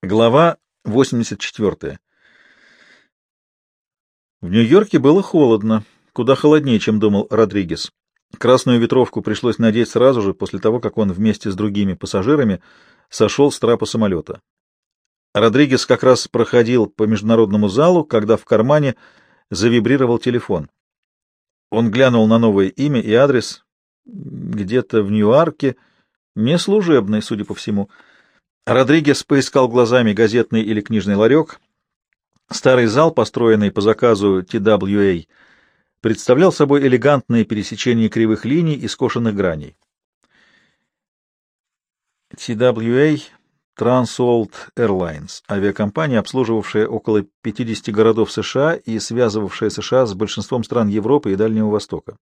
Глава 84. В Нью-Йорке было холодно, куда холоднее, чем думал Родригес. Красную ветровку пришлось надеть сразу же после того, как он вместе с другими пассажирами сошел с трапа самолета. Родригес как раз проходил по международному залу, когда в кармане завибрировал телефон. Он глянул на новое имя и адрес где-то в Нью-Арке, не служебный, судя по всему, — Родригес поискал глазами газетный или книжный ларек. Старый зал, построенный по заказу TWA, представлял собой элегантное пересечение кривых линий и скошенных граней. TWA Transworld Airlines — авиакомпания, обслуживавшая около 50 городов США и связывавшая США с большинством стран Европы и Дальнего Востока.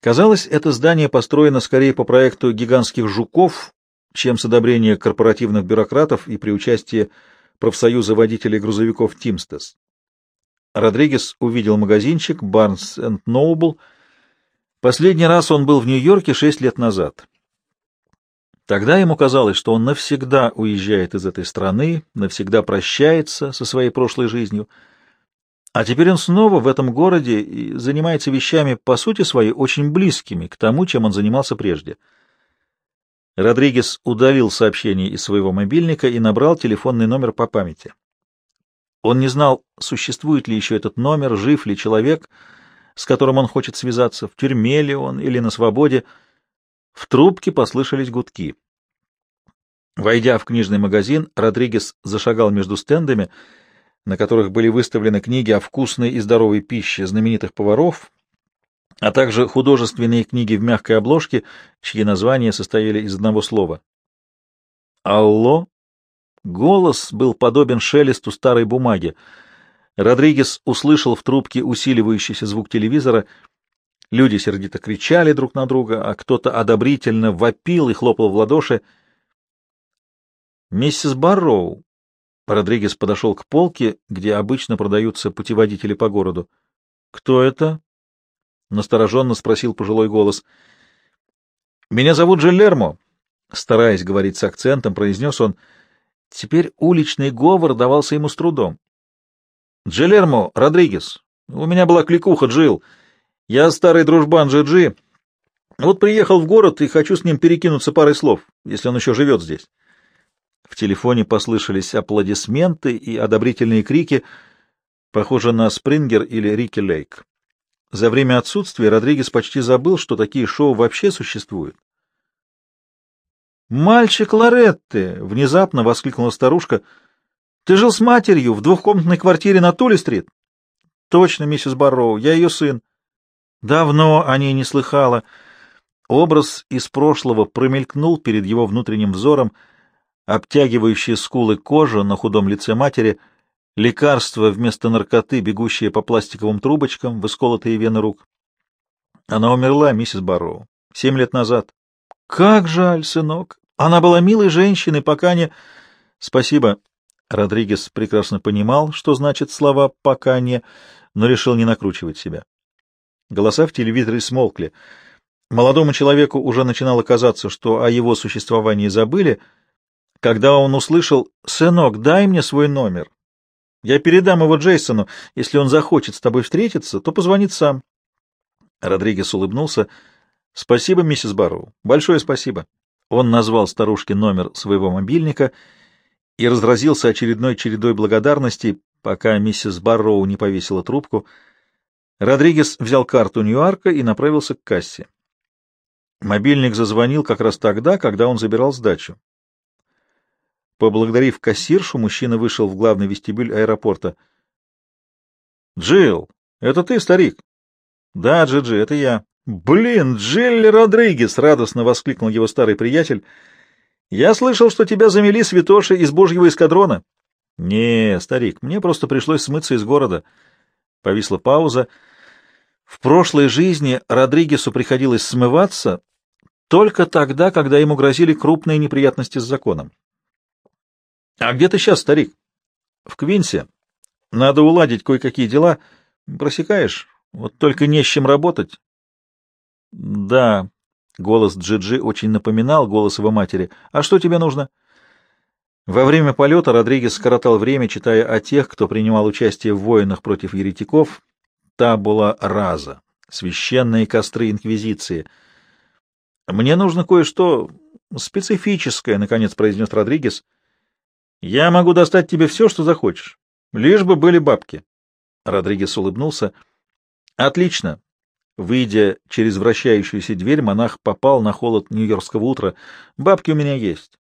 Казалось, это здание построено скорее по проекту гигантских жуков, чем с одобрения корпоративных бюрократов и при участии профсоюза водителей грузовиков «Тимстес». Родригес увидел магазинчик Barnes Noble. Последний раз он был в Нью-Йорке шесть лет назад. Тогда ему казалось, что он навсегда уезжает из этой страны, навсегда прощается со своей прошлой жизнью. А теперь он снова в этом городе и занимается вещами, по сути своей, очень близкими к тому, чем он занимался прежде — Родригес удалил сообщение из своего мобильника и набрал телефонный номер по памяти. Он не знал, существует ли еще этот номер, жив ли человек, с которым он хочет связаться, в тюрьме ли он или на свободе. В трубке послышались гудки. Войдя в книжный магазин, Родригес зашагал между стендами, на которых были выставлены книги о вкусной и здоровой пище знаменитых поваров, а также художественные книги в мягкой обложке, чьи названия состояли из одного слова. «Алло?» Голос был подобен шелесту старой бумаги. Родригес услышал в трубке усиливающийся звук телевизора. Люди сердито кричали друг на друга, а кто-то одобрительно вопил и хлопал в ладоши. «Миссис Барроу». Родригес подошел к полке, где обычно продаются путеводители по городу. «Кто это?» Настороженно спросил пожилой голос. «Меня зовут Джеллермо», — стараясь говорить с акцентом, произнес он. Теперь уличный говор давался ему с трудом. «Джеллермо Родригес. У меня была кликуха, Джил. Я старый дружбан Джиджи. Вот приехал в город и хочу с ним перекинуться парой слов, если он еще живет здесь». В телефоне послышались аплодисменты и одобрительные крики, похоже на Спрингер или Рики Лейк. За время отсутствия Родригес почти забыл, что такие шоу вообще существуют. «Мальчик Лоретте!» — внезапно воскликнула старушка. «Ты жил с матерью в двухкомнатной квартире на Тули-стрит?» «Точно, миссис Барроу, я ее сын». Давно о ней не слыхала. Образ из прошлого промелькнул перед его внутренним взором, обтягивающие скулы кожа на худом лице матери — лекарство вместо наркоты, бегущее по пластиковым трубочкам в исколотые вены рук. Она умерла, миссис Барроу, семь лет назад. Как жаль, сынок. Она была милой женщиной, пока не... Спасибо. Родригес прекрасно понимал, что значит слова «пока не», но решил не накручивать себя. Голоса в телевизоре смолкли. Молодому человеку уже начинало казаться, что о его существовании забыли, когда он услышал «Сынок, дай мне свой номер». Я передам его Джейсону. Если он захочет с тобой встретиться, то позвонит сам. Родригес улыбнулся. — Спасибо, миссис Барроу. Большое спасибо. Он назвал старушке номер своего мобильника и разразился очередной чередой благодарностей, пока миссис Барроу не повесила трубку. Родригес взял карту Ньюарка и направился к кассе. Мобильник зазвонил как раз тогда, когда он забирал сдачу. Поблагодарив кассиршу, мужчина вышел в главный вестибюль аэропорта. «Джилл, это ты, старик?» «Да, Джиджи, это я». «Блин, Джилли Родригес!» — радостно воскликнул его старый приятель. «Я слышал, что тебя замели святоши из божьего эскадрона». «Не, старик, мне просто пришлось смыться из города». Повисла пауза. В прошлой жизни Родригесу приходилось смываться только тогда, когда ему грозили крупные неприятности с законом. — А где ты сейчас, старик? — В Квинсе. Надо уладить кое-какие дела. Просекаешь? Вот только не с чем работать. — Да. Голос Джиджи -Джи очень напоминал голос его матери. — А что тебе нужно? Во время полета Родригес скоротал время, читая о тех, кто принимал участие в войнах против еретиков. Та была раза, священные костры Инквизиции. «Мне нужно кое-что специфическое», — наконец произнес Родригес. «Я могу достать тебе все, что захочешь, лишь бы были бабки». Родригес улыбнулся. «Отлично». Выйдя через вращающуюся дверь, монах попал на холод нью-йоркского утра. «Бабки у меня есть.